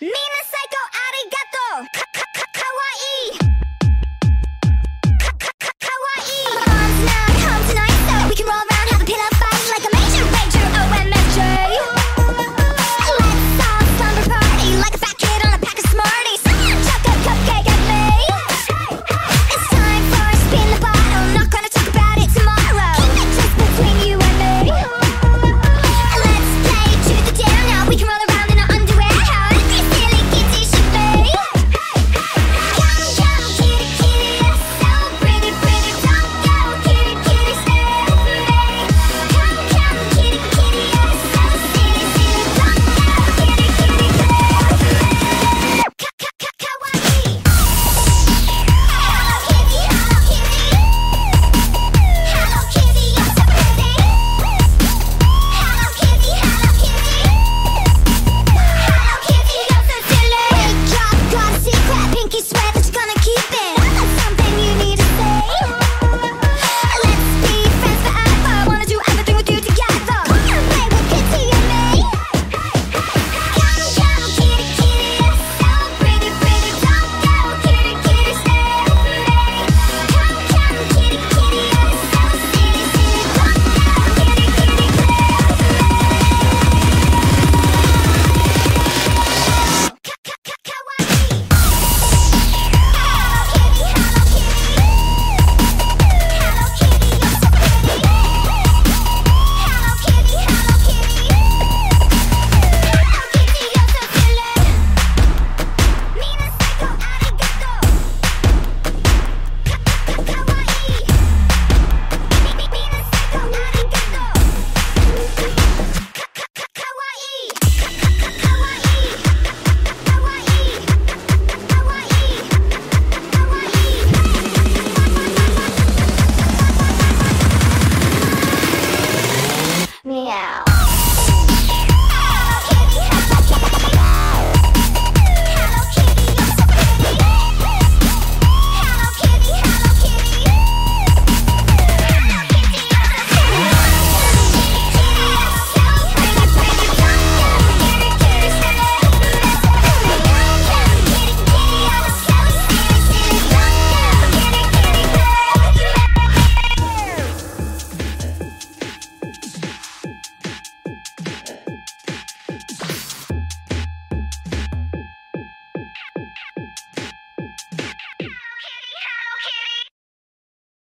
みんな now.